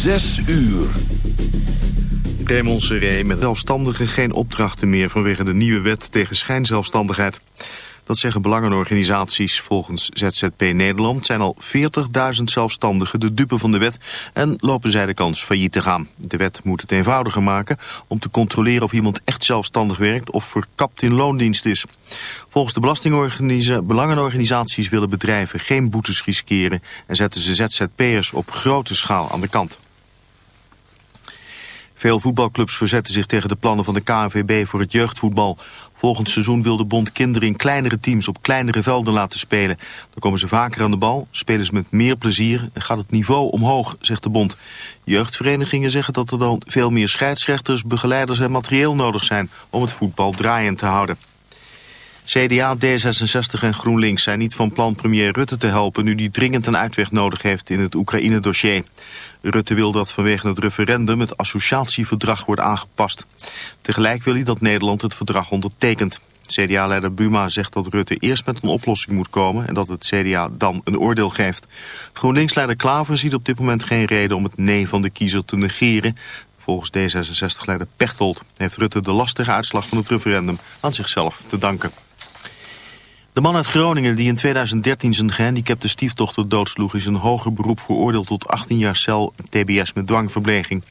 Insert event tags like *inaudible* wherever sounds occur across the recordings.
Zes uur. Raymond Seré met zelfstandigen geen opdrachten meer vanwege de nieuwe wet tegen schijnzelfstandigheid. Dat zeggen belangenorganisaties. Volgens ZZP Nederland zijn al 40.000 zelfstandigen de dupe van de wet en lopen zij de kans failliet te gaan. De wet moet het eenvoudiger maken om te controleren of iemand echt zelfstandig werkt of verkapt in loondienst is. Volgens de belangenorganisaties willen bedrijven geen boetes riskeren en zetten ze ZZP'ers op grote schaal aan de kant. Veel voetbalclubs verzetten zich tegen de plannen van de KNVB voor het jeugdvoetbal. Volgend seizoen wil de bond kinderen in kleinere teams op kleinere velden laten spelen. Dan komen ze vaker aan de bal, spelen ze met meer plezier en gaat het niveau omhoog, zegt de bond. Jeugdverenigingen zeggen dat er dan veel meer scheidsrechters, begeleiders en materieel nodig zijn om het voetbal draaiend te houden. CDA, D66 en GroenLinks zijn niet van plan premier Rutte te helpen... nu die dringend een uitweg nodig heeft in het Oekraïne-dossier. Rutte wil dat vanwege het referendum het associatieverdrag wordt aangepast. Tegelijk wil hij dat Nederland het verdrag ondertekent. CDA-leider Buma zegt dat Rutte eerst met een oplossing moet komen... en dat het CDA dan een oordeel geeft. GroenLinks-leider Klaver ziet op dit moment geen reden om het nee van de kiezer te negeren. Volgens D66-leider Pechtold heeft Rutte de lastige uitslag van het referendum aan zichzelf te danken. De man uit Groningen die in 2013 zijn gehandicapte stiefdochter doodsloeg... is een hoger beroep veroordeeld tot 18 jaar cel tbs met dwangverpleging.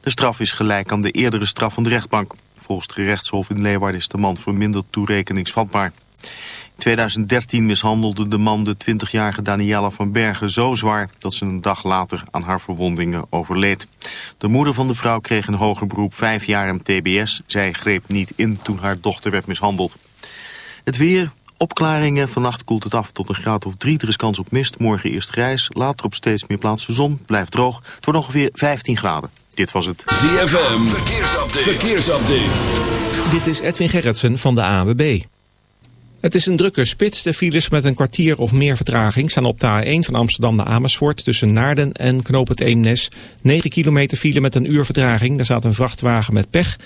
De straf is gelijk aan de eerdere straf van de rechtbank. Volgens het gerechtshof in Leeuwarden is de man verminderd toerekeningsvatbaar. In 2013 mishandelde de man de 20-jarige Daniela van Bergen zo zwaar... dat ze een dag later aan haar verwondingen overleed. De moeder van de vrouw kreeg een hoger beroep 5 jaar tbs. Zij greep niet in toen haar dochter werd mishandeld. Het weer, Opklaringen, vannacht koelt het af tot een graad of 3. Er is kans op mist, morgen eerst grijs. Later op steeds meer plaatsen zon, blijft droog. Het wordt ongeveer 15 graden. Dit was het ZFM, verkeersupdate. verkeersupdate. Dit is Edwin Gerritsen van de AWB. Het is een drukke spits. De files met een kwartier of meer vertraging staan op de A1 van Amsterdam naar Amersfoort... tussen Naarden en Knoop het Eemnes. 9 kilometer file met een uur vertraging. Daar staat een vrachtwagen met pech...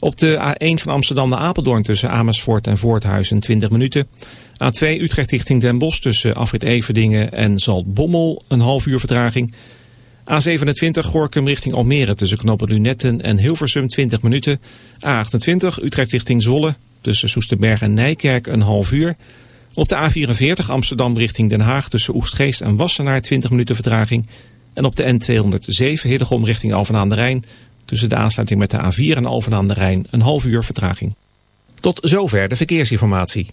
Op de A1 van Amsterdam naar Apeldoorn tussen Amersfoort en Voorthuizen 20 minuten. A2 Utrecht richting Den Bosch tussen Afrit Everdingen en Zaltbommel een half uur vertraging. A27 Gorkum richting Almere tussen Knoppen Lunetten en Hilversum 20 minuten. A28 Utrecht richting Zolle tussen Soesterberg en Nijkerk een half uur. Op de A44 Amsterdam richting Den Haag tussen Oestgeest en Wassenaar 20 minuten vertraging. En op de N207 Hiddegom richting Alphen aan de Rijn Tussen de aansluiting met de A4 en Alphen aan de Rijn een half uur vertraging. Tot zover de verkeersinformatie.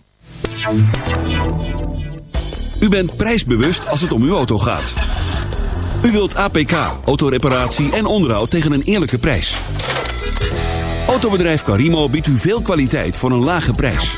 U bent prijsbewust als het om uw auto gaat. U wilt APK, autoreparatie en onderhoud tegen een eerlijke prijs. Autobedrijf Carimo biedt u veel kwaliteit voor een lage prijs.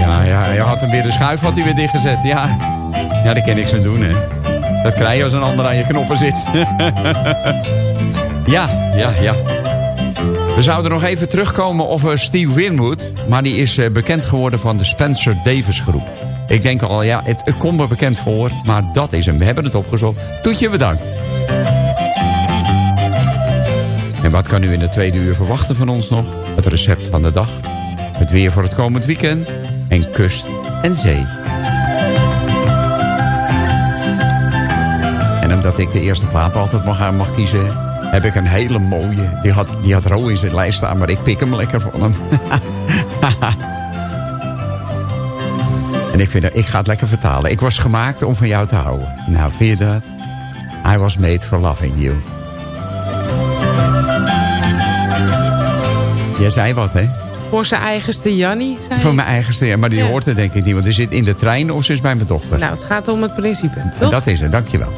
Ja, ja, hij had hem weer de schuif had hij weer dichtgezet. Ja, ja daar kan niks aan doen, hè. Dat krijg je als een ander aan je knoppen zit. *laughs* ja, ja, ja. We zouden nog even terugkomen over Steve Winwood. Maar die is eh, bekend geworden van de Spencer Davis groep. Ik denk al, ja, het, het komt me bekend voor. Maar dat is hem. We hebben het opgezocht. Toetje, bedankt. En wat kan u in de tweede uur verwachten van ons nog? Het recept van de dag. Het weer voor het komend weekend. En kust en zee. En omdat ik de eerste plaat altijd mag, mag kiezen... heb ik een hele mooie. Die had, die had Ro in zijn lijst staan, maar ik pik hem lekker van hem. *laughs* en ik, vind ik ga het lekker vertalen. Ik was gemaakt om van jou te houden. Nou, vind je dat? I was made for loving you. Jij zei wat, hè? Voor zijn eigenste Jannie, zei Voor mijn eigenste, ja, maar die Ja. hoort het denk ik niet. Want die zit in de trein of ze is bij mijn dochter. Nou, het gaat om het principe, toch? dat is het, dankjewel.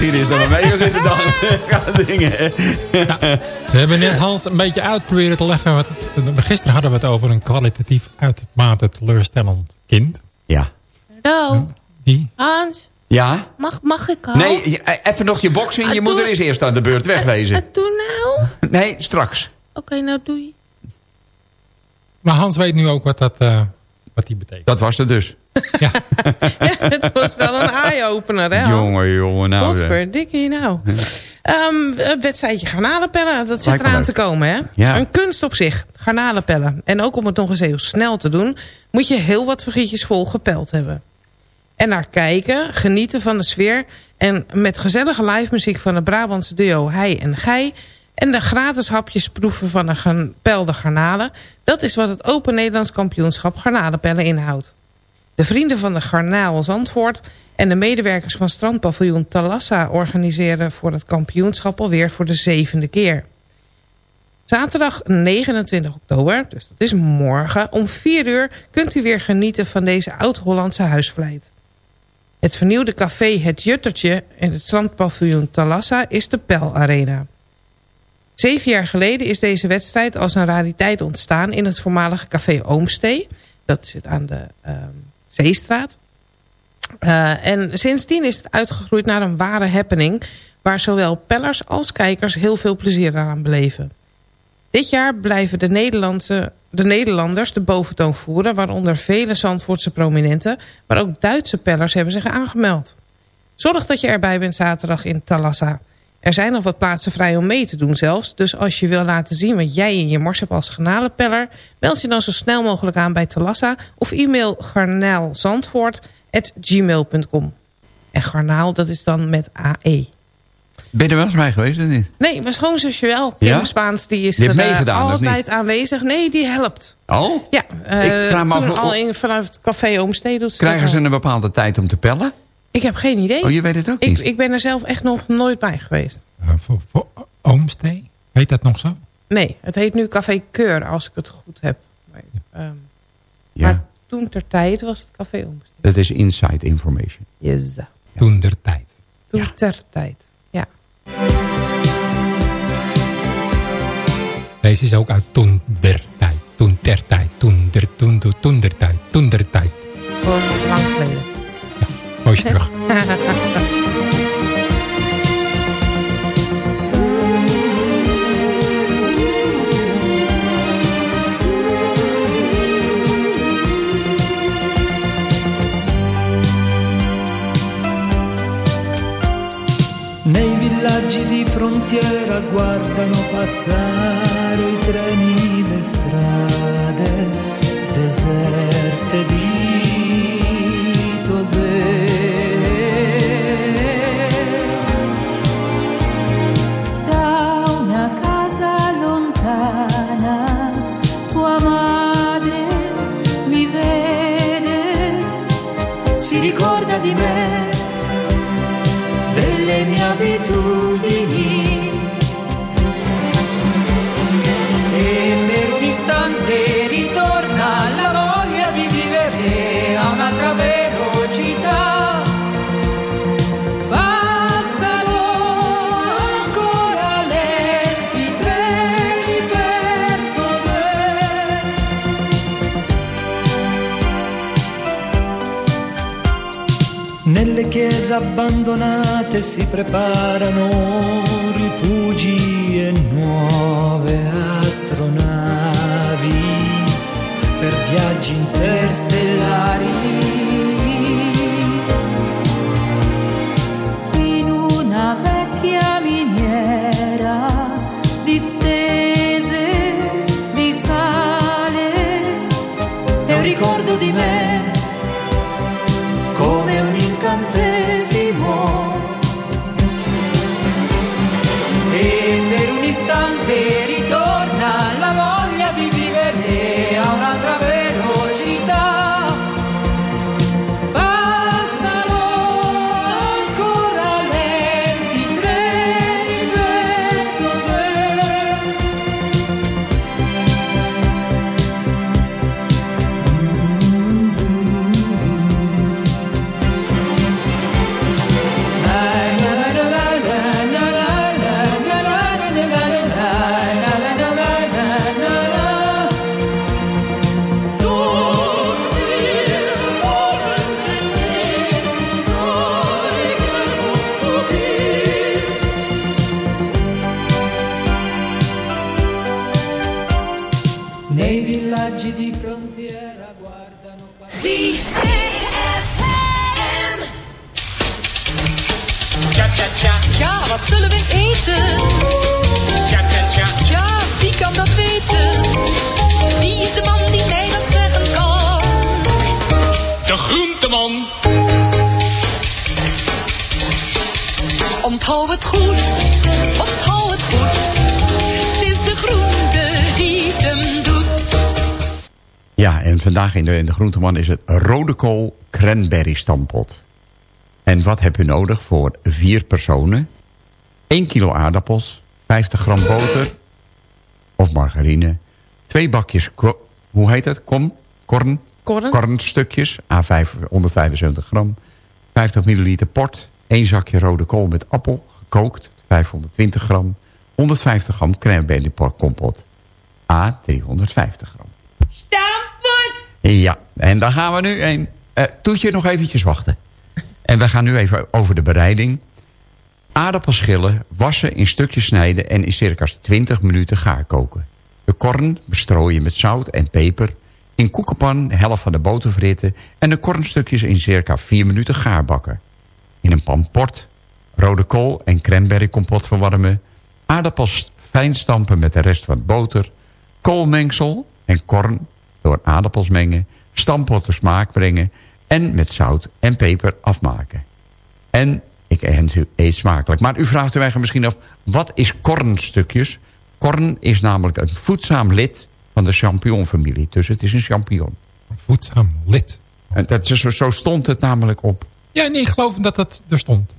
Hier is dat we mee gaan zitten dan? *laughs* Gaan dingen. We hebben net Hans een beetje uit proberen te leggen. Wat, gisteren hadden we het over een kwalitatief uitermate teleurstellend kind. Ja. Hallo, Die, Hans, Ja? mag, mag ik al? Nee, eh, even nog je box in. Je Ah, moeder is eerst aan de beurt. Wegwezen. Wat doe nou? Nee, straks. Oké, nou doei. maar Hans weet nu ook wat dat eh, wat die betekent. Dat was het dus. Ja, Ja, *laughs* het was wel een eye-opener, hè? Jongen, jongen. Nou. Potverdikkie nou. Ehm, een wedstrijdje garnalenpellen, dat zit eraan te komen, hè? Ja. Een kunst op zich, garnalenpellen. En ook om het nog eens heel snel te doen... moet je heel wat vergietjes vol gepeld hebben. En naar kijken, genieten van de sfeer... en met gezellige live muziek van het Brabantse duo Hij en Gij... en de gratis hapjes proeven van de gepelde garnalen... dat is wat het Open Nederlands Kampioenschap Garnalenpellen inhoudt. De vrienden van de Garnaal Zandvoort En de medewerkers van strandpaviljoen Talassa organiseren voor het kampioenschap alweer voor de zevende keer. Zaterdag 29 oktober, dus dat is morgen, om 4 uur kunt u weer genieten van deze oud-Hollandse huisvleit. Het vernieuwde café Het Juttertje en het strandpaviljoen Talassa is de Pel Arena. Zeven jaar geleden is deze wedstrijd als een rariteit ontstaan in het voormalige café Oomstee. Dat zit aan de ehm, Zeestraat. Uh, en sindsdien is het uitgegroeid naar een ware happening... waar zowel pellers als kijkers heel veel plezier aan beleven. Dit jaar blijven de, Nederlandse, de Nederlanders de boventoon voeren... waaronder vele Zandvoortse prominenten... maar ook Duitse pellers hebben zich aangemeld. Zorg dat je erbij bent zaterdag in Talassa. Er zijn nog wat plaatsen vrij om mee te doen zelfs. Dus als je wil laten zien wat jij in je mars hebt als garnalenpeller... meld je dan zo snel mogelijk aan bij Talassa... of e-mail garnaalzandvoort.gmail.com. En garnaal, dat is dan met AE. Ben je er wel eens bij geweest of niet? Nee, mijn schoonzusje wel. Kim Ja? Spaans, die is Die er, eh, meegedaan, altijd aanwezig. Nee, die helpt. Oh? Ja, eh, Ik vraag me af- al in, vanuit het café Oomstee doet ze Krijgen ze een bepaalde tijd om te pellen? Ik heb geen idee. Oh, je weet het ook ik, niet? ik ben er zelf echt nog nooit bij geweest. Voor, voor Oomstee? Heet dat nog zo? Nee, het heet nu Café Keur, als ik het goed heb. Maar, ehm, Ja, maar toen ter tijd was het Café Oomstee. dat is inside information. Yes. Toen der tijd. Toen Ja. ter tijd. Ja. Deze is ook uit toen der tijd. Toen ter tijd. Toen der, toen, toen, toen der tijd. Toen der tijd. Gewoon lang geleden. Poosje terug. Nei villaggi di frontiera guardano passare i treni, le strade deserte di Tosè. Ricorda di me, delle mie abitudini. E per un istante chiese abbandonate si preparano rifugi e nuove astronavi per viaggi interstellari. in una vecchia miniera distese di sale È un ricordo di me we eten? Tja, tja, tja. Ja, wie kan dat weten? Wie is de man die mij dat zeggen kan? De groenteman. Onthoud het goed, onthoud het goed. Het is de groente die het hem doet. Ja, en vandaag in de, in de Groenteman is het rode kool cranberry stampot. En wat heb je nodig voor vier personen? 1 kilo aardappels, 50 gram boter of margarine... twee bakjes, hoe heet het? Kom, korn, Korn. kornstukjes, A5, 175 gram... 50 milliliter port, 1 zakje rode kool met appel, gekookt, 520 gram... 150 gram pork kompot, A 350 gram. Stamppot! Ja, en daar gaan we nu een. Eh toetje nog eventjes wachten. En we gaan nu even over de bereiding. Aardappelschillen wassen in stukjes snijden en in circa 20 minuten gaar koken. De korn bestrooien met zout en peper. In koekenpan de helft van de boter fritten en de kornstukjes in circa 4 minuten gaar bakken. In een pan port, rode kool en cranberry kompot verwarmen. Aardappels fijn stampen met de rest van de boter. Koolmengsel en korn door aardappels mengen. Stampen tot smaak brengen. En met zout en peper afmaken. En ik eet smakelijk. Maar u vraagt u eigenlijk misschien af, wat is kornstukjes? Korn is namelijk een voedzaam lid van de champignonfamilie. Dus het is een champignon. Voedzaam lid. En dat is, zo, zo stond het namelijk op. Ja, nee, ik geloof dat dat er stond.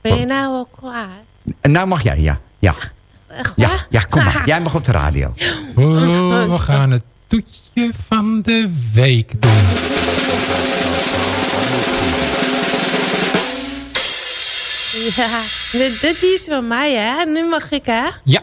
Ben je nou al klaar? En nou mag jij, ja. Ja, Echt ja, waar? ja kom maar. *laughs* Jij mag op de radio. Oh, we gaan het toetje van de week doen. *laughs* Ja, dit, dit is van mij, hè? Nu mag ik, hè? Ja.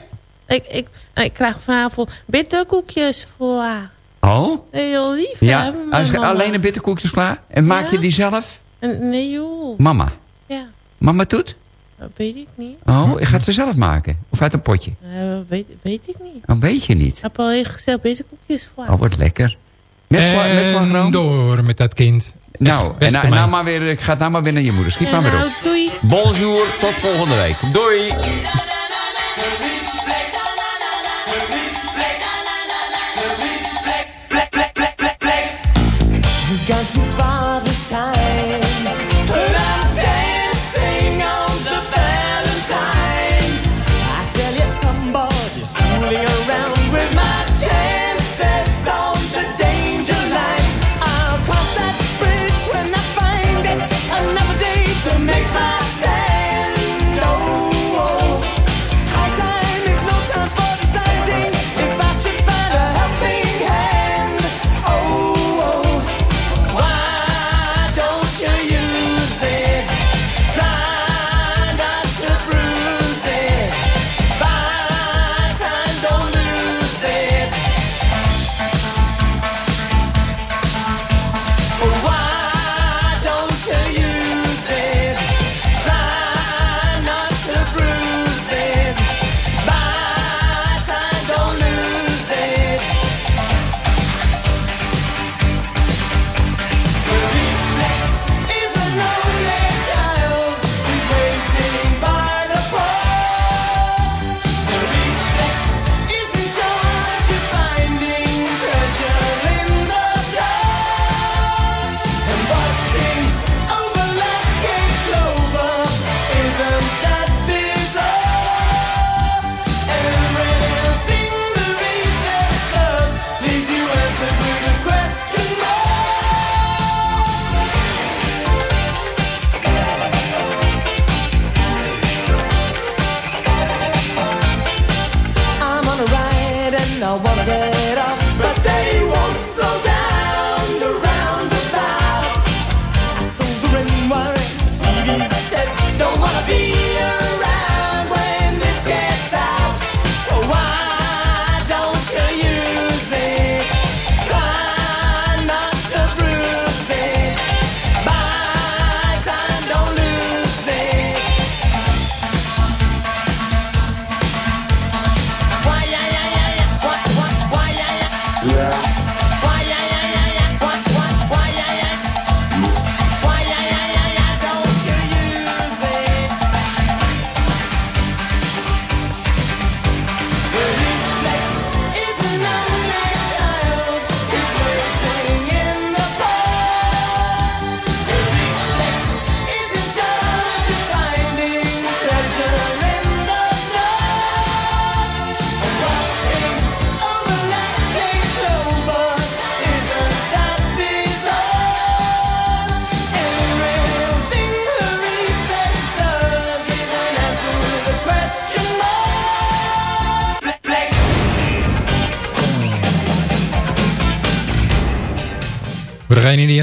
Ik, ik, ik krijg vanavond bitterkoekjes voor haar. Oh? Heel lief, Ja, als, alleen een bitterkoekjes klaar? En maak Ja. je die zelf? Nee, joh. Mama. Ja, Mama doet? dat weet ik niet. Oh, je gaat ze zelf maken? Of uit een potje? Eh, weet, weet ik niet. Dat weet je niet. Ik heb al gezegd bitterkoekjes voor haar. Oh, wat lekker. Met, sla, met slagroom? door met dat kind. Nou, en, nou- en nou maar weer, ik ga nou maar weer naar je moeder. Schiet maar weer nou, op. doei. Bonjour, tot volgende week. Doei.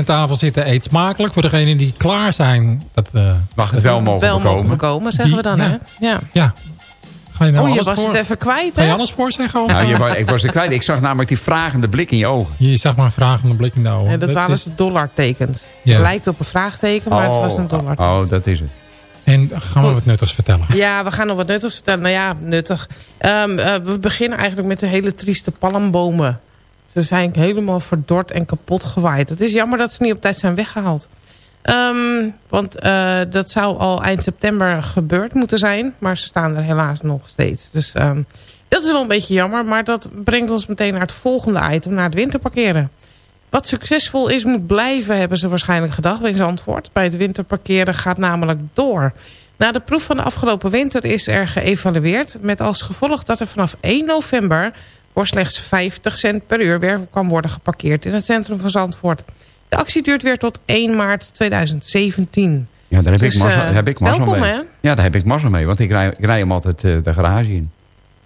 Tafel zitten, eet smakelijk. Voor degenen die klaar zijn, dat, eh, Mag het wel mogen Wel bekomen. mogen bekomen, zeggen Die- we dan, ja. hè? Ja. ja. Ga je nou Oh, je alles was voor? het even kwijt, Ga je hè? alles voor zeggen? Of? Nou, je, ik was er kwijt. Ik zag namelijk die vragende blik in je ogen. Je zag maar een vragende blik in de ogen. En dat waren is- dus dollartekens. Ja. Het lijkt op een vraagteken, maar het was een dollar. oh, dat is het. En gaan we wat nuttigs vertellen. Ja, we gaan nog wat nuttigs vertellen. Nou ja, nuttig. Ehm, eh, we beginnen eigenlijk met de hele trieste palmbomen. Ze zijn helemaal verdord en kapot gewaaid. Het is jammer dat ze niet op tijd zijn weggehaald. Ehm, want eh, dat zou al eind september gebeurd moeten zijn. Maar ze staan er helaas nog steeds. Dus ehm, dat is wel een beetje jammer. Maar dat brengt ons meteen naar het volgende item. Naar het winterparkeren. Wat succesvol is, moet blijven, hebben ze waarschijnlijk gedacht in antwoord. Bij het winterparkeren gaat namelijk door. Na de proef van de afgelopen winter is er geëvalueerd... met als gevolg dat er vanaf 1 november... voor slechts 50 cent per uur weer kan worden geparkeerd... in het centrum van Zandvoort. De actie duurt weer tot 1 maart 2017. Ja, daar heb Dus, ik mazzel, eh, heb ik welkom, mee. hè? Ja, daar heb ik mazzel mee. Want ik rij, ik rij hem altijd eh, de garage in.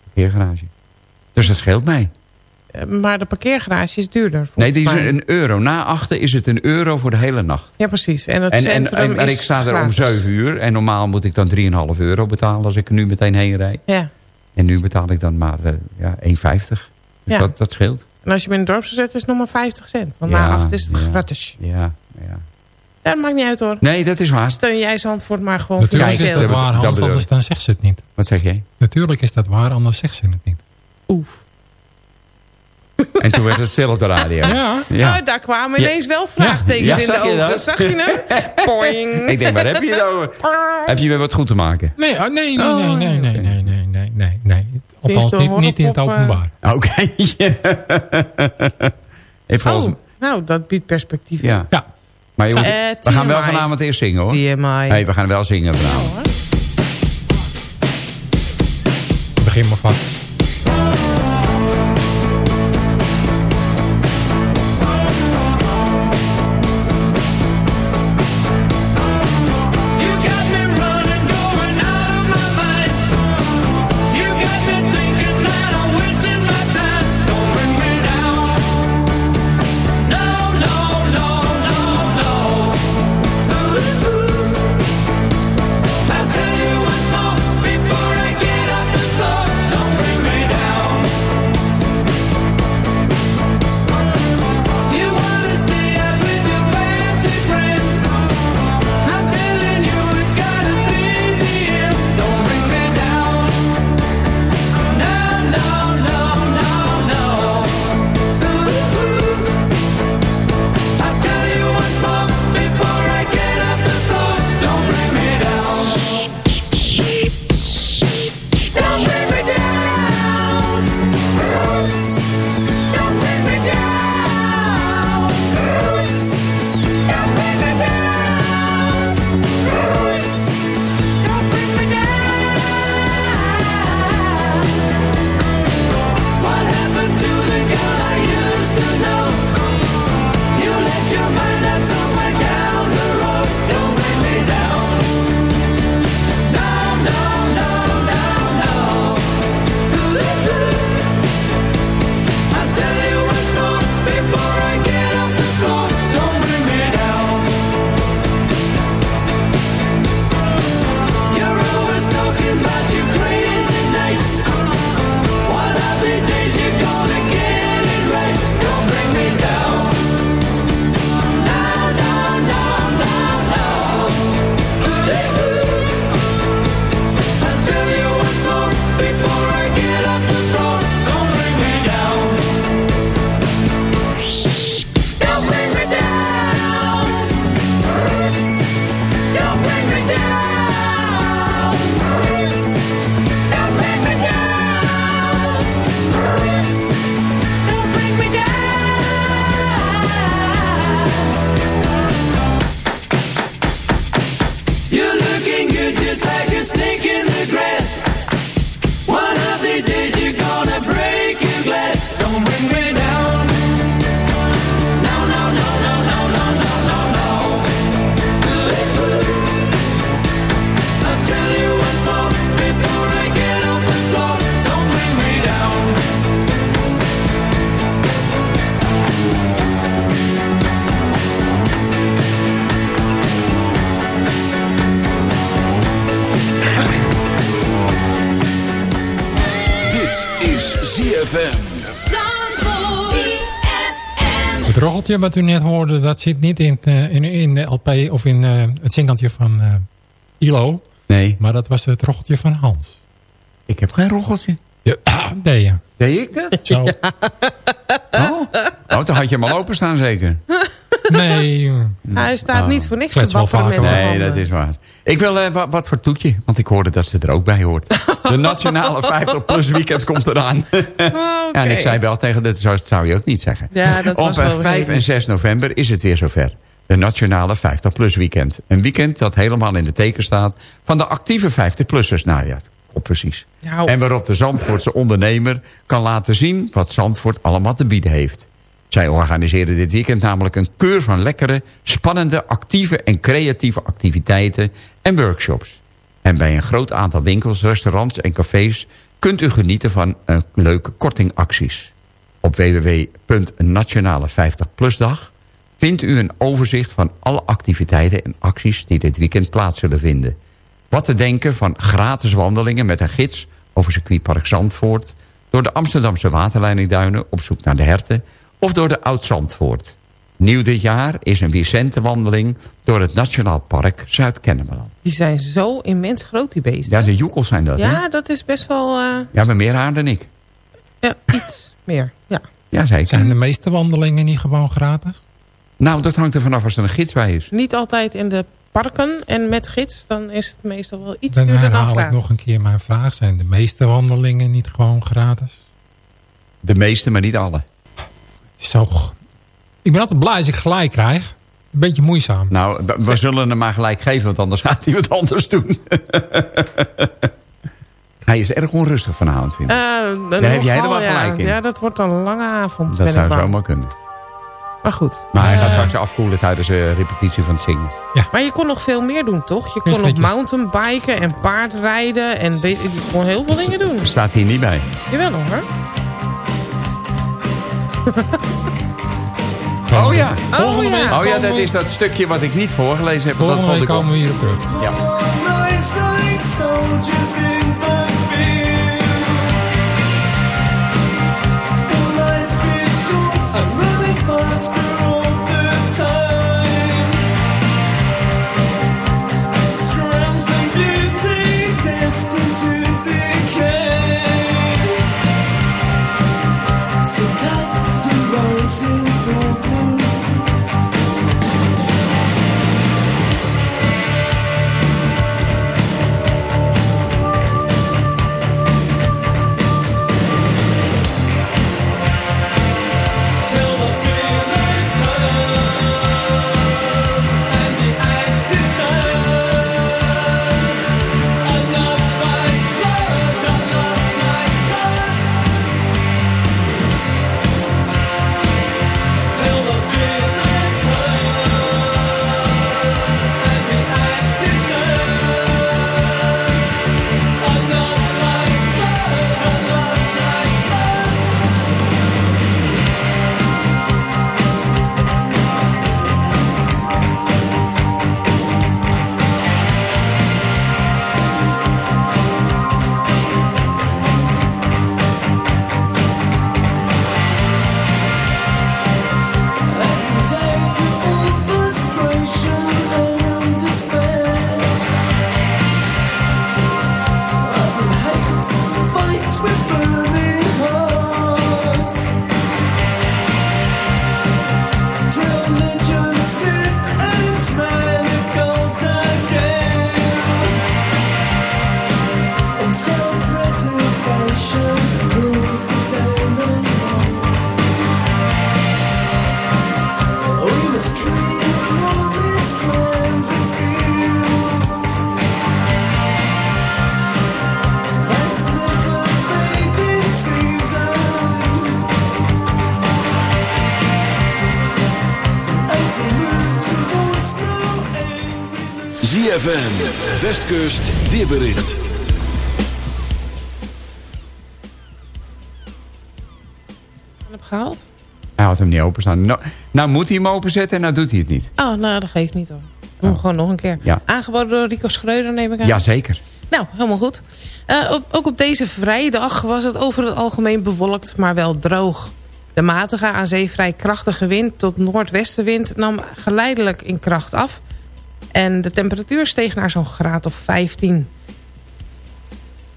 Parkeergarage. Dus dat scheelt mij. Eh, Maar de parkeergarage is duurder. Nee, die is mij. een euro. Na achter is het een euro voor de hele nacht. Ja, precies. En het En, en, centrum en, en ik sta er om gratis. 7 uur. En normaal moet ik dan 3,5 euro betalen als ik er nu meteen heen rijd. Ja. En nu betaal ik dan maar eh, ja, 1,50. Dus Ja. dat, dat scheelt. En als je hem in het dorp zou zetten, is het nog maar 50 cent. Want Ja, na acht is het ja. gratis. Ja, ja. Ja, dat maakt niet uit hoor. Nee, dat is waar. Steun jij Zandvoort maar gewoon Natuurlijk is dat waar, Hans, anders dan zegt ze het niet. Wat zeg jij? Natuurlijk is dat waar, anders zegt ze het niet. *laughs* En toen werd het stil op de radio. Ja. Ja. Nou, daar kwamen Ja. ineens wel vraagtekens Ja, in de zag je ogen. dat? Zag je hem? Poing. *laughs* Ik denk, waar heb je het over? *laughs* Heb je weer wat goed te maken? Nee, oh, nee, nee, Oh, nee, nee, nee, oké. nee, nee, nee, nee, nee. Althans, niet, niet in het horrorpop, eh, openbaar. Oké. *laughs* Ik volgens Oh, nou, dat biedt perspectief. Ja. Ja. Maar Eh, we gaan wel vanavond eerst zingen hoor. TMI. Nee, we gaan wel zingen vanavond. Begin maar vast. Rocheltje wat u net hoorde, dat zit niet in, eh, in, in de LP of in eh, het singeltje van eh, ILO. Nee. Maar dat was het rocheltje van Hans. Ik heb geen rocheltje. Ja, *clears throat* deed je. Deed ik dat? Zo. *laughs* Oh, oh dan had je hem al openstaan zeker. *laughs* Nee. *laughs* Hij staat Oh. niet voor niks te Klets wapperen met zijn Nee, handen. dat is waar. Ik wil eh, wat, wat voor toetje, want ik hoorde dat ze er ook bij hoort. De *laughs* nationale 50-plus weekend komt eraan. *laughs* Ja, en ik zei wel tegen dat zo zou je ook niet zeggen. Ja, dat Op was eh, wel 5 redelijk. en 6 november is het weer zover. De nationale 50-plus weekend. Een weekend dat helemaal in de teken staat van de actieve 50-plussers. Nou ja, op precies. Nou. En waarop de Zandvoortse ondernemer kan laten zien wat Zandvoort allemaal te bieden heeft. Zij organiseren dit weekend namelijk een keur van lekkere, spannende, actieve en creatieve activiteiten en workshops. En bij een groot aantal winkels, restaurants en cafés kunt u genieten van een leuke kortingacties. Op www.nationale 50plusdag vindt u een overzicht van alle activiteiten en acties die dit weekend plaats zullen vinden. Wat te denken van gratis wandelingen met een gids over circuitpark Zandvoort... door de Amsterdamse waterleidingduinen op zoek naar de herten... of door de Oud-Zandvoort. Nieuw dit jaar is een Vicente-wandeling door het Nationaal Park Zuid-Kennemerland. Die zijn zo immens groot, die beesten. Ja, de joekels zijn dat, hè? Ja, dat is best wel eh, Ja, maar meer haar dan ik. ja, iets *laughs* meer. Ja. Ja, zeker. Zijn de meeste wandelingen niet gewoon gratis? Nou, dat hangt er vanaf als er een gids bij is. Niet altijd in de parken en met gids. Dan is het meestal wel iets Dan duurder dan herhaal ik nog een keer mijn vraag. Zijn de meeste wandelingen niet gewoon gratis? De meeste, maar niet alle. Is zo... Ik ben altijd blij als ik gelijk krijg. Een beetje moeizaam. Nou, we, zullen hem maar gelijk geven, want anders gaat hij wat anders doen. *laughs* hij is erg onrustig vanavond, vind ik. Eh, Daar heb je nogal, helemaal ja. gelijk in. Ja, dat wordt een lange avond. dat ben ik zou zomaar kunnen. Maar goed. Maar hij gaat Eh, straks afkoelen tijdens de repetitie van het zingen. Maar je kon nog veel meer doen, toch? Je kon nog mountainbiken en paardrijden. En je kon heel veel dingen doen. Staat hier niet bij. Jawel hoor. Oh ja. Oh, ja. week Oh ja, dat is dat stukje wat ik niet voorgelezen heb. Volgende Dat vond week ik op. komen we hierop terug. Ja. ZFM, Westkust, weerbericht. heb gehaald. Hij had hem niet openstaan. Nou, nou moet hij hem openzetten en nou doet hij het niet. Oh, nou, dat geeft niet hoor. Doe hem gewoon nog een keer. Ja. Aangeboden door Rico Schreuder, neem ik aan. Jazeker. Nou, helemaal goed. Eh, op- ook op deze vrijdag was het over het algemeen bewolkt, maar wel droog. De matige aan zee vrij krachtige wind tot noordwestenwind nam geleidelijk in kracht af. En de temperatuur steeg naar zo'n graad of 15.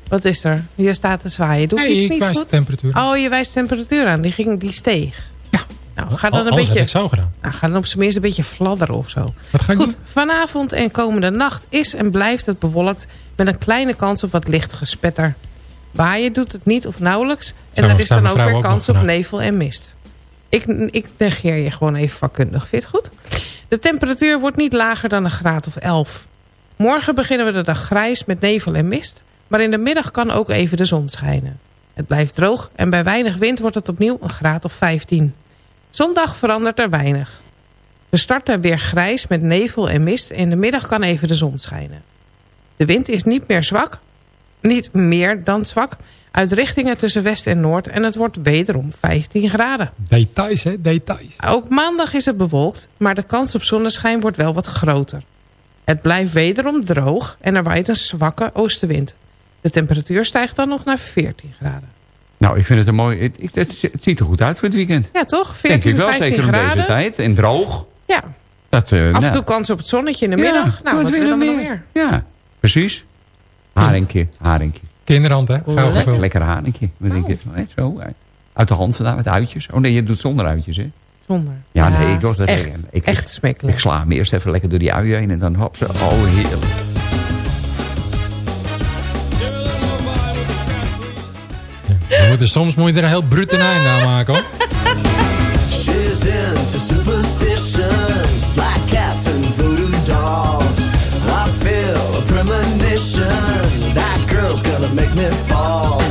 Wat is er? Je staat te zwaaien. Doe Nee, iets ik niet wijs goed? de temperatuur. Oh, je wijst de temperatuur aan. Die, ging, die steeg. Ja. Nou, ga dan een Alles heb beetje... ik zo gedaan. Nou, ga dan op zijn minst een beetje fladderen of zo. Wat ga ik Goed, doen? vanavond en komende nacht is en blijft het bewolkt... met een kleine kans op wat lichte spetter. Waaien doet het niet of nauwelijks... en er is dan ook weer kans op nevel en mist. Ik, ik negeer je gewoon even vakkundig. Vind goed? De temperatuur wordt niet lager dan een graad of 11. Morgen beginnen we de dag grijs met nevel en mist... maar in de middag kan ook even de zon schijnen. Het blijft droog en bij weinig wind wordt het opnieuw een graad of 15. Zondag verandert er weinig. We starten weer grijs met nevel en mist... en in de middag kan even de zon schijnen. De wind is niet meer zwak, niet meer dan zwak... uit richtingen tussen west en noord... en het wordt wederom 15 graden. Details, hè? Details. Ook maandag is het bewolkt, maar de kans op zonneschijn wordt wel wat groter. Het blijft wederom droog en er waait een zwakke oostenwind. De temperatuur stijgt dan nog naar 14 graden. Nou, ik vind het een mooi... Het, het, het ziet er goed uit voor het weekend. Ja, toch? 14, Denk ik wel, 15 zeker om graden. deze tijd. En droog. Ja, Dat, eh, af en nou, toe kans op het zonnetje in de ja, middag. nou, wat willen we nog meer? Ja, precies. Haringje, haringje. Kinderhand, hè? Gauw Lekker. gevuld. Lekker haringje. Wat denk je? Oh. Zo, hè. uit de hand vandaan met uitjes. Oh nee, je doet zonder uitjes, hè? Zonder. Ja, nee, ik was dat echt, ik, ik, echt smekkelijk. Ik sla hem eerst even lekker door die uien heen en dan hop ze. Oh, heerlijk. We moeten soms moet je er een heel bruut een einde aan maken, hoor. Girl's gonna make me fall.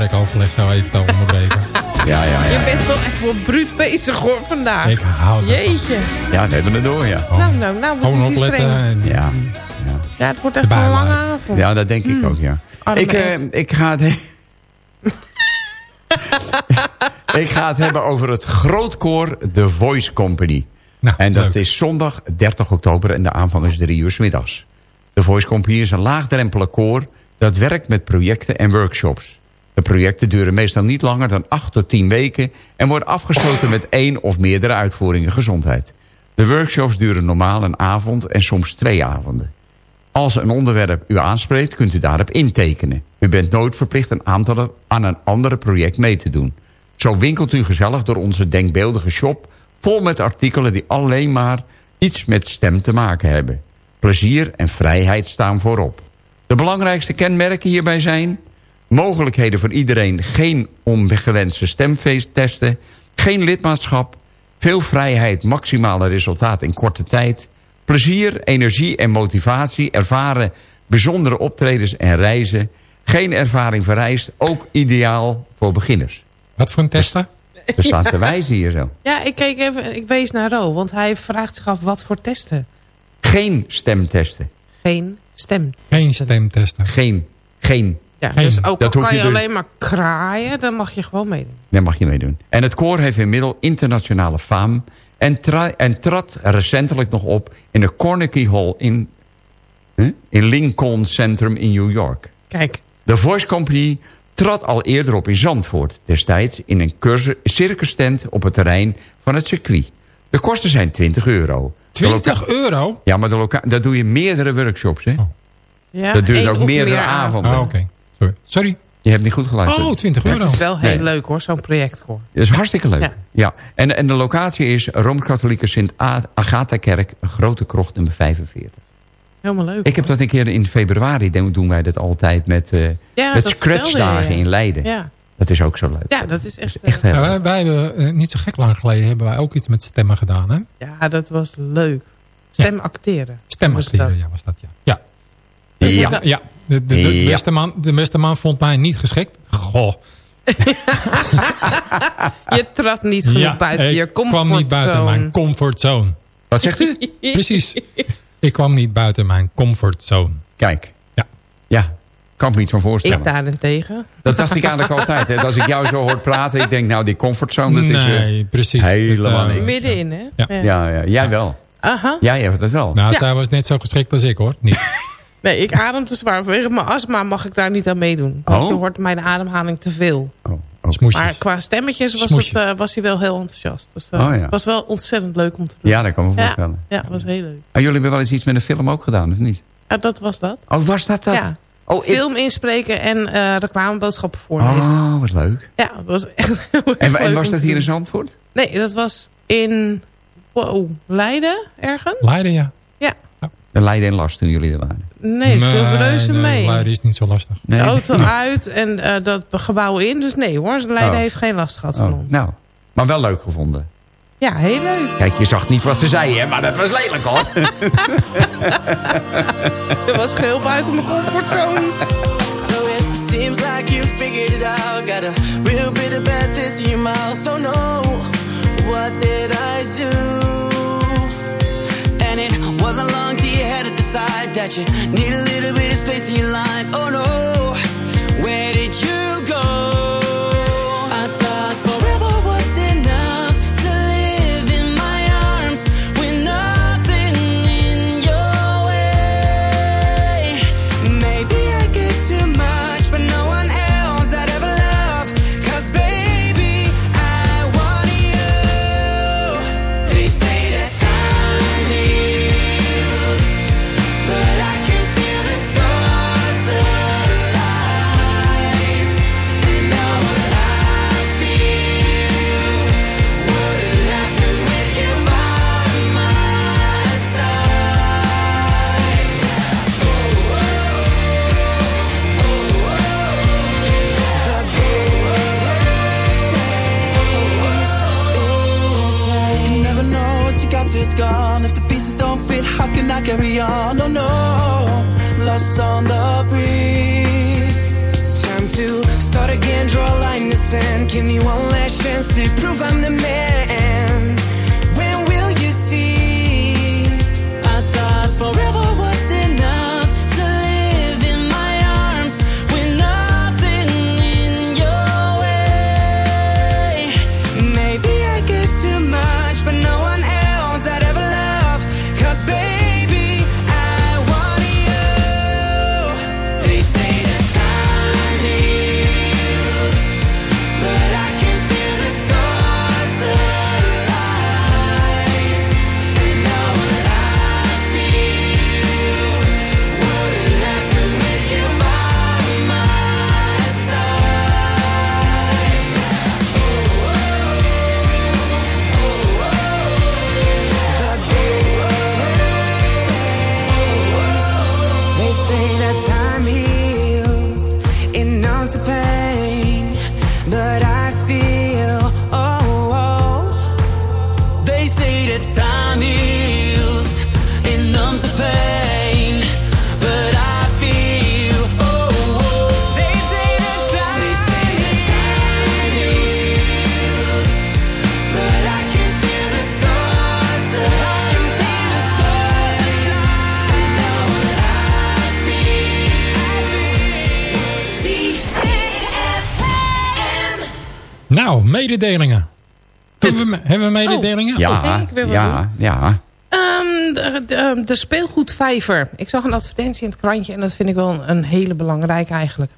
Gaaf om het werkoverleg zo even te onderbreken. *laughs* Ja, ja, Je ja. bent wel echt wel bruut bezig hoor vandaag. Ik hou. Jeetje. Ja, we hebben het door, ja. Nou, nou, nou, wat Gewoon is die opletten. streng. En, Ja, Ja, het wordt echt een lange avond. ja dat denk ik ook, ja. Arme Ik, eh, ik ga het... *laughs* ik ga het hebben over het grootkoor The Voice Company. Nou, en dat leuk. is zondag 30 oktober en de aanvang is drie uur 's middags. De Voice Company is een laagdrempelig koor dat werkt met projecten en workshops. De projecten duren meestal niet langer dan 8 tot 10 weken... en worden afgesloten met één of meerdere uitvoeringen gezondheid. De workshops duren normaal een avond en soms twee avonden. Als een onderwerp u aanspreekt, kunt u daarop intekenen. U bent nooit verplicht een aantal aan een andere project mee te doen. Zo winkelt u gezellig door onze denkbeeldige shop... vol met artikelen die alleen maar iets met stem te maken hebben. Plezier en vrijheid staan voorop. De belangrijkste kenmerken hierbij zijn... mogelijkheden voor iedereen geen ongewenste stemfeesttesten... geen lidmaatschap, veel vrijheid, maximale resultaat in korte tijd... plezier, energie en motivatie, ervaren bijzondere optredens en reizen... geen ervaring vereist, ook ideaal voor beginners. Wat voor een testen? Er staat te *laughs* wijzen hier zo. Ja, ik keek even, ik wees naar Ro, want hij vraagt zich af wat voor testen. Geen stemtesten. Geen stem. Geen stemtesten. Geen, geen. Ja, dus ook al Dat hoef kan je je dus- alleen maar kraaien, dan mag je gewoon meedoen. Daar mag je meedoen. En het koor heeft inmiddels internationale faam... en, en trad recentelijk nog op in de Carnegie Hall in, huh? in Lincoln Centrum in New York. Kijk, De Voice Company trad al eerder op in Zandvoort... destijds in een circus tent op het terrein van het circuit. De kosten zijn 20 euro. De loca- 20 euro? Ja, maar de daar doe je meerdere workshops, hè? ja, Dat duurt ook meerdere meer avonden. Oh, oké. Sorry. Je hebt niet goed geluisterd. Oh, 20 euro. Dat is wel heel Nee. leuk hoor, zo'n project hoor. Dat is hartstikke leuk. Ja. Ja. En, en de locatie is Rooms-Katholieke Sint-Agatha-kerk, Grote Krocht nummer 45. Helemaal leuk. Ik heb dat een keer in februari, doen doen wij dat altijd met, eh Ja, met je, scratchdagen ja. in Leiden. Ja, Dat is ook zo leuk. ja dat is echt... echt eh, heel Ja, leuk. wij, wij hebben eh, niet zo gek lang geleden hebben wij ook iets met stemmen gedaan. Hè? ja, dat was leuk. Stem acteren. Stemacteren, Was ja, was dat ja. Ja, Ja. ja, ja. De, de, de, Ja. Beste man, de beste man vond mij niet geschikt. Goh. *laughs* Je trad niet genoeg Ja, buiten ik je kwam niet buiten comfortzone. mijn comfortzone. Wat zegt u? *laughs* Precies. ik kwam niet buiten mijn comfortzone. Kijk. Ja. Ja, kan ik me iets van voorstellen. Ik daarentegen. Dat dacht ik eigenlijk altijd. Hè. Als ik jou zo hoor praten, ik denk nou die comfortzone, dat is... eh, nee, precies. helemaal Dat, eh, niet. Middenin, hè? Ja. ja, ja, jij wel. Aha. Jij hebt het wel. Nou, Ja. zij was net zo geschikt als ik hoor. Niet. *laughs* Nee, ik adem te zwaar. Vanwege mijn astma mag ik daar niet aan meedoen. Want Oh. je hoort mijn ademhaling te veel. Oh, oh. Maar qua stemmetjes was, Smoesjes. het, eh, was hij wel heel enthousiast. Dus eh, Oh, ja. het was wel ontzettend leuk om te doen. Ja, dat kan me ja, voorstellen. ja, het was heel leuk. En jullie hebben wel eens iets met een film ook gedaan, of niet? Ja, dat was dat. Oh, was dat dat? Ja. Oh. Film inspreken en eh, reclameboodschappen voorlezen. Oh, wat leuk. Ja, dat was echt heel erg En, en leuk was om dat hier in. Zandvoort? Nee, dat was in wow, Leiden ergens. Leiden, ja. Ja. De Leiden en Last toen jullie er waren. Nee, veel reuze nee, mee. Leiden is niet zo lastig. Nee. De auto *laughs* uit en eh, dat gebouw in. Dus nee hoor, Leiden Oh. heeft geen last gehad van Oh, ons. nou, maar wel leuk gevonden. Ja, heel leuk. Kijk, je zag niet wat ze zei, hè, maar dat was lelijk, hoor. *laughs* Dat was geheel buiten mijn comfortzone. So it seems like you figured it out. Got a real bit of bad taste in your mouth. Oh no, what did I do? And it wasn't long that you need a little bit of space in your life. Oh no, mededelingen. Hebben we, hebben we mededelingen? Ja, oké, ik wil wel ja, ja. Ehm, de, de, de speelgoedvijver. Ik zag een advertentie in het krantje en dat vind ik wel een, een hele belangrijke eigenlijk.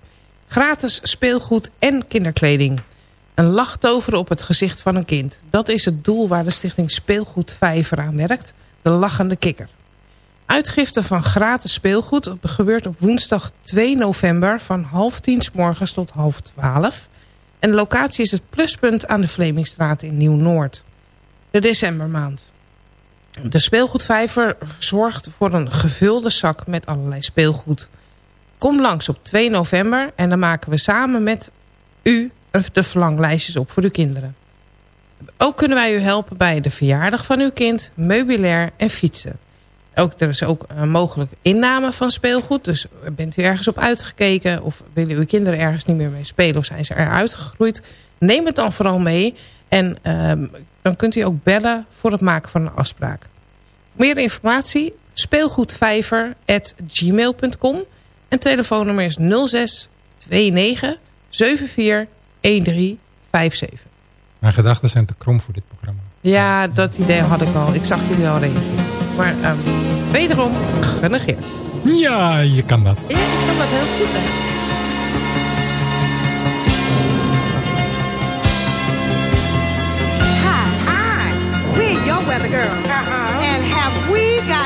Gratis speelgoed en kinderkleding. Een lach toveren op het gezicht van een kind. Dat is het doel waar de stichting Speelgoedvijver aan werkt. De lachende kikker. Uitgifte van gratis speelgoed gebeurt op woensdag 2 november van half tien s morgens tot half twaalf. En de locatie is het pluspunt aan de Vlemingstraat in Nieuw-Noord. De decembermaand. De speelgoedvijver zorgt voor een gevulde zak met allerlei speelgoed. Kom langs op 2 november en dan maken we samen met u de verlanglijstjes op voor uw kinderen. Ook kunnen wij u helpen bij de verjaardag van uw kind, meubilair en fietsen. Ook, er is ook eh, mogelijk inname van speelgoed. Dus bent u ergens op uitgekeken of willen uw kinderen ergens niet meer mee spelen of zijn ze eruit gegroeid. Neem het dan vooral mee en ehm, dan kunt u ook bellen voor het maken van een afspraak. Meer informatie speelgoedvijver.gmail.com en telefoonnummer is 06 29 74 1357. Mijn gedachten zijn te krom voor dit programma. Ja, dat idee had ik al. Ik zag jullie al reageren. Maar ehm, wederom genegeerd. Ja, je kan dat. Ja, ik kan dat heel goed, hè. Hi, hi. We're your weather girl. And have we got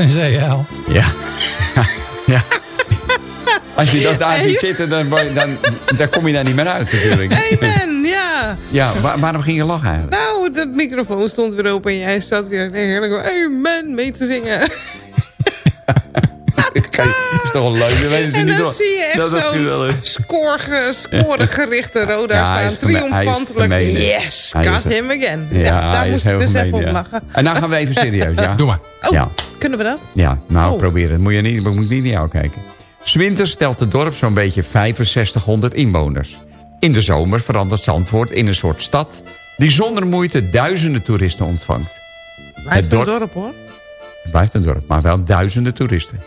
En zee, Al. Ja. *laughs* ja. Als je dat daar ziet zitten, dan, je- dan, dan kom je daar niet meer uit natuurlijk. Amen, ja. Ja, wa- waarom ging je lachen eigenlijk? Nou, de microfoon stond weer open en jij zat weer heerlijk amen mee te zingen. *laughs* Kijk, is toch wel leuk? Dan weten ze En niet dan zie je echt zo'n score, scoregerichte Roda Ja, staan. Triomfantelijk. Yes, got him again. Ja, Ja, daar moest ik dus gemeen, even op lachen. En dan gaan we even serieus, ja? *laughs* Doe maar. Oh, Ja. Kunnen we dat? Ja, nou, Oh. probeer het. Moet je niet, moet niet naar jou kijken. Zwinters stelt het dorp zo'n beetje 6500 inwoners. In de zomer verandert Zandvoort in een soort stad... die zonder moeite duizenden toeristen ontvangt. Blijft Het een dorp- dorp hoor. Het blijft een dorp, maar wel duizenden toeristen.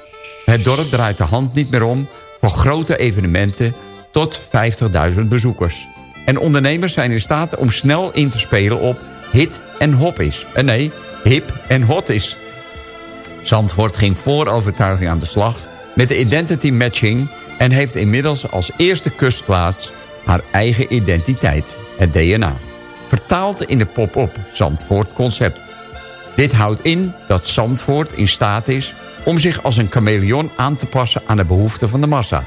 Het dorp draait de hand niet meer om voor grote evenementen tot 50.000 bezoekers. En ondernemers zijn in staat om snel in te spelen op hit en hop is. Eh, nee, hip en hot is. Zandvoort ging voor overtuiging aan de slag met de identity matching... en heeft inmiddels als eerste kustplaats haar eigen identiteit, het DNA. Vertaald in de pop-up Zandvoort concept. Dit houdt in dat Zandvoort in staat is om zich als een chameleon aan te passen aan de behoeften van de massa.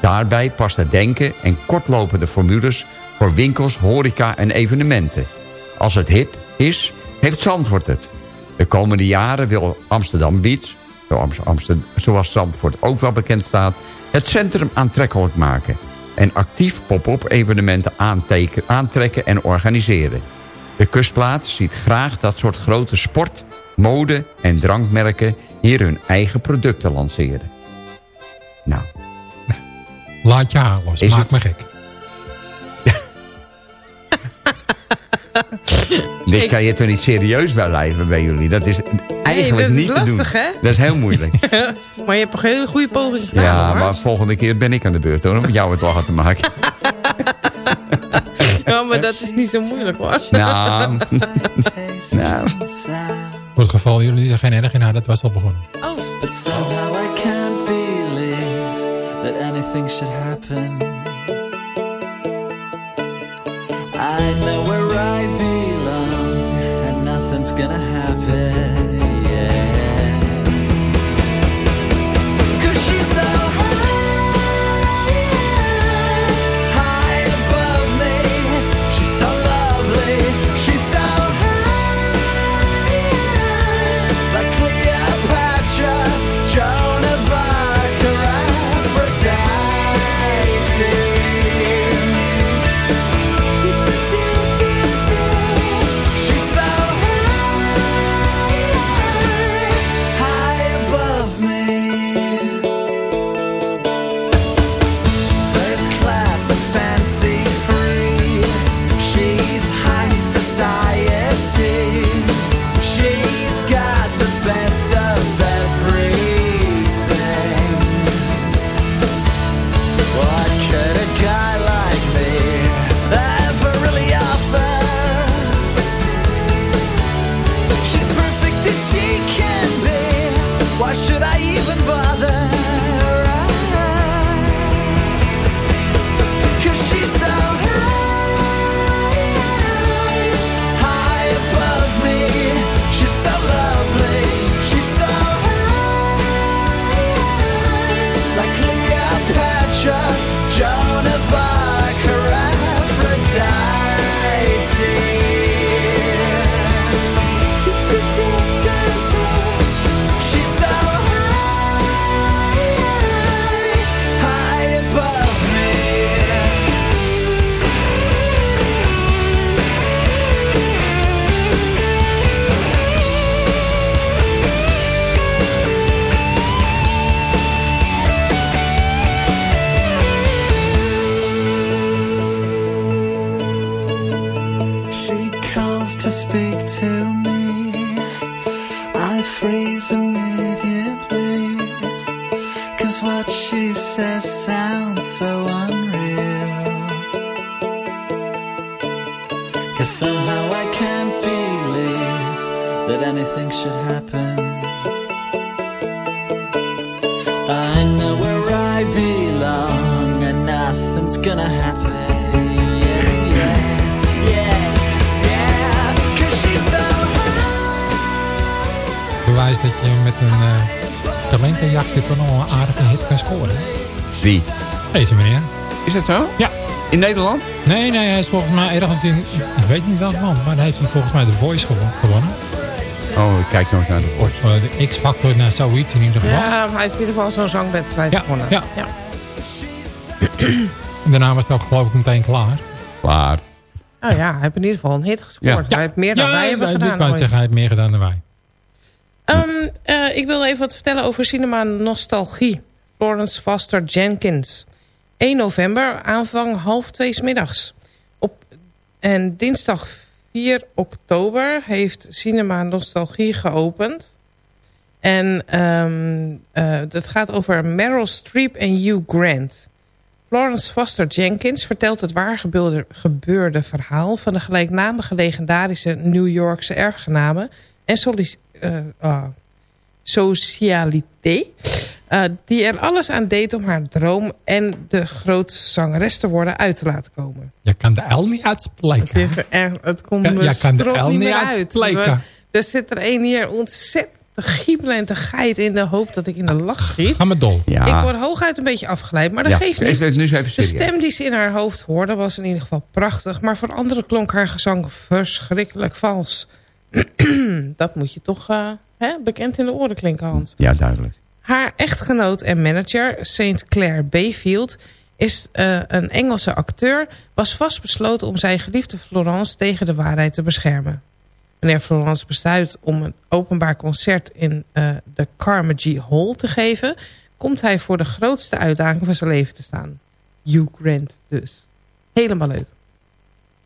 Daarbij past het denken en kortlopende formules voor winkels, horeca en evenementen. Als het hip is, heeft Zandvoort het. De komende jaren wil Amsterdam Beach, zoals Amsterdam- zoals Zandvoort ook wel bekend staat... het centrum aantrekkelijk maken en actief pop-up evenementen aantrekken en organiseren. De kustplaats ziet graag dat soort grote sport, mode en drankmerken... hier hun eigen producten lanceren. Nou, Laat je. Is Maak het- me gek. Dit kan je toch niet serieus bij blijven bij jullie? Dat is eigenlijk dat is niet te doen. hè? Dat is heel moeilijk. *laughs* maar je hebt een hele goede poging gedaan ja, hoor. maar volgende keer ben ik aan de beurt hoor, om met jou het lachen te maken. *laughs* Ja, maar dat is niet zo moeilijk hoor. *laughs* nou, nou. Voor het geval jullie er geen erg in hadden, het was al begonnen. Oh. But somehow I can't believe that anything should happen. I know I belong, and nothing's gonna happen. Speak to me. I freeze immediately. Cause what she says sounds so unreal. Cause somehow I can't believe that anything should happen. Talentenjachtje toch nog een aardige hit kan scoren. Wie? Deze meneer. Is dat zo? Ja. In Nederland? Nee, nee, hij is volgens mij ergens in... Ik weet niet welk land, maar hij heeft hij volgens mij de Voice gewo- gewonnen. Oh, ik kijk nog naar de Of eh, de X-Factor, naar zoiets in ieder geval. Ja, hij heeft in ieder geval zo'n zangwedstrijd Ja, gewonnen. ja. *clears throat* En daarna was het ook geloof ik meteen klaar. Klaar. Oh ja, hij heeft in ieder geval een hit gescoord. Hij heeft meer dan ja, wij hebben ik gedaan. wou ooit. zeggen, hij heeft meer gedaan dan wij. Ik wil even wat vertellen over Cinema Nostalgie. Florence Foster Jenkins. 1 november, aanvang half twee 's middags. Op, en dinsdag 4 oktober heeft Cinema Nostalgie geopend. En eh, dat gaat over Meryl Streep en Hugh Grant. Florence Foster Jenkins vertelt het waar gebeurde, verhaal... van de gelijknamige legendarische New Yorkse erfgename... en ah, socialité... eh, die er alles aan deed om haar droom... en de grootste zangeres te worden uit te laten komen. Je kan de L niet uitspreken. Het, is echt, het komt Ja, me kan de L niet niet uit. Er zit er een hier ontzettend te giebelen en te geit... in de hoop dat ik in de lach schiet. Ga maar dol. Ja. Ik word hooguit een beetje afgeleid, maar dat Ja, geeft is niet. nu eens even De stem die ze in haar hoofd hoorde was in ieder geval prachtig... maar voor anderen klonk haar gezang verschrikkelijk vals. *clears throat* dat moet je toch eh, hè, bekend in de oren klinken, Hans. Ja, duidelijk. Haar echtgenoot en manager, St. Clair Bayfield... is eh, een Engelse acteur... was vastbesloten om zijn geliefde Florence tegen de waarheid te beschermen. Wanneer Florence besluit om een openbaar concert in eh, de Carnegie Hall te geven... komt hij voor de grootste uitdaging van zijn leven te staan. Hugh Grant dus. Helemaal leuk.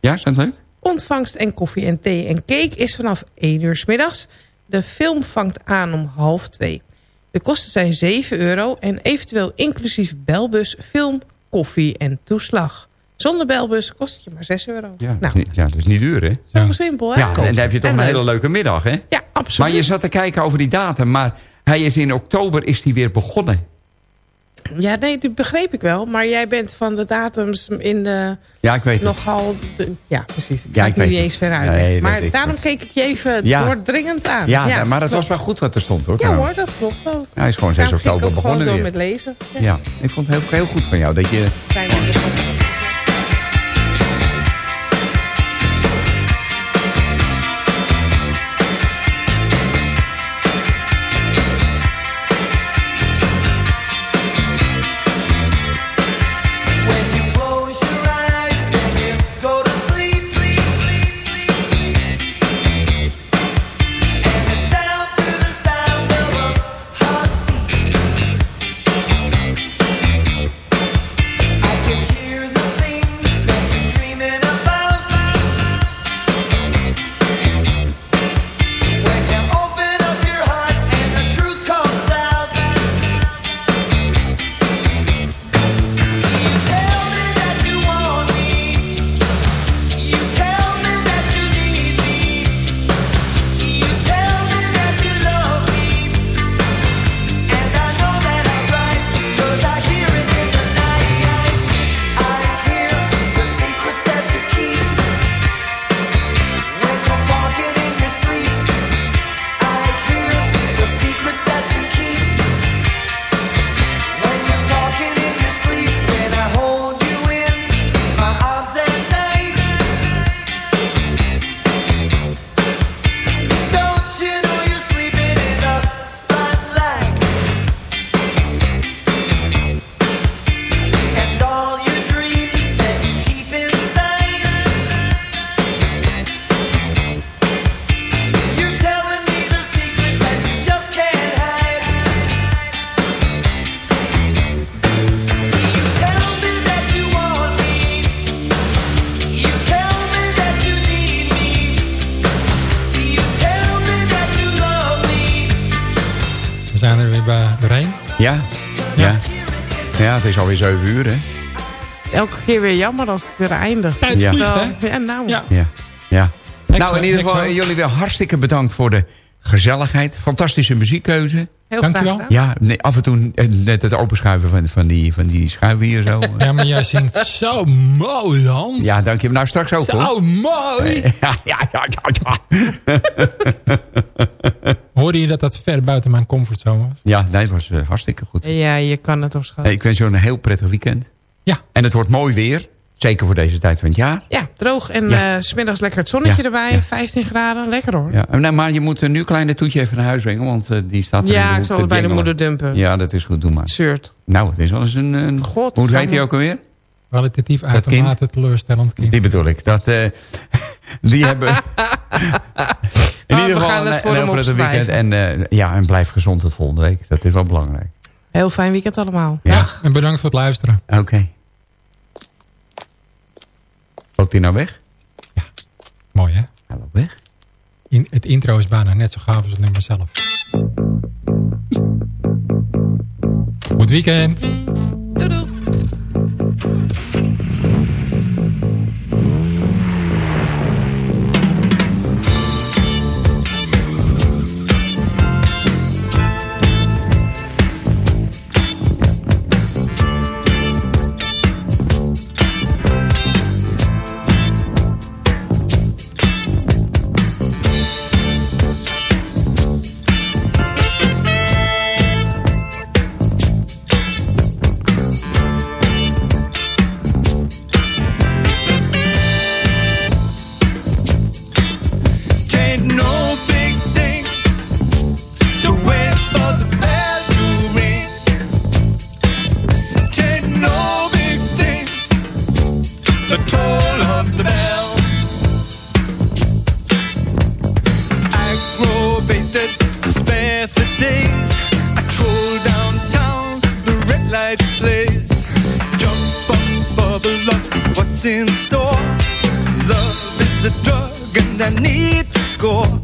Ja, dat leuk? Ontvangst en koffie en thee en cake is vanaf 1 uur 's middags. De film vangt aan om half 2. De kosten zijn 7 euro en eventueel inclusief belbus, film, koffie en toeslag. Zonder belbus kost het je maar 6 euro. Ja, Nou, dat is niet- ja, dat is niet duur, hè? zo simpel hè? Ja, en dan heb je toch En een leuk. hele leuke middag, hè? Ja, absoluut. Maar je zat te kijken over die datum, maar hij is in oktober is hij weer begonnen. Ja, nee, dat begreep ik wel. Maar jij bent van de datums in de... Ja, ik weet het. Nogal... De, ja, precies. Ik Ja, ik nu niet eens Nee, uitleggen. dat maar ik. daarom keek ik je even Ja. doordringend aan. Ja, maar dat was wel goed wat er stond, hoor. Ja trouwens. hoor, dat klopt ook. Hij is gewoon 6 Daarom ging ik oktober begonnen door weer. met lezen. Ja, ik vond het heel, heel goed van jou dat je... Fijn keer weer jammer als het weer eindigt. Tijd Ja. vliegt, hè? Wel, Ja, nou. Ja. Ja. nou, in ieder geval, jullie wel hartstikke bedankt voor de gezelligheid. Fantastische muziekkeuze. Heel Dank graag wel. Ja, nee, af en toe eh, net het openschuiven van, van, die, van die schuiven hier zo. *laughs* Ja, maar jij zingt *laughs* zo mooi, Hans. Ja, dank je. Nou, straks ook, hoor. Zo mooi. *laughs* Ja, ja, ja, ja, ja. Hoor Hoorde je dat dat ver buiten mijn comfortzone was? Ja, nee, het was eh, hartstikke goed. Ja, je kan het toch. Hey, ik wens je een heel prettig weekend. Ja. En het wordt mooi weer. Zeker voor deze tijd van het jaar. Ja, droog en Ja. eh, s smiddags lekker het zonnetje Ja, erbij. ja. 15 graden, lekker hoor. Ja. Nou, maar je moet een nu kleine toetje even naar huis brengen. Want eh, die staat er in Ja, de ik zal het bij de moeder dumpen. Ja, dat is goed. Doe maar. Zeurt. Nou, het is wel eens een... een God, hoe heet hij ook alweer? Kwalitatief uitermate teleurstellend kind. Die bedoel ik. Dat, eh, *laughs* die hebben... *laughs* *laughs* in we ieder geval gaan een, het voor een hem heel prettig weekend. En, eh, ja, en blijf gezond tot volgende week. Dat is wel belangrijk. Heel fijn weekend allemaal. Ja. En bedankt voor het luisteren. Oké. Loopt hij nou weg? Mooi hè? Hij loopt weg. In, het intro is bijna net zo gaaf als het nummer zelf. Goed weekend. Red light plays. Jump up, bubble up, what's in store? Love is the drug, and I need to score.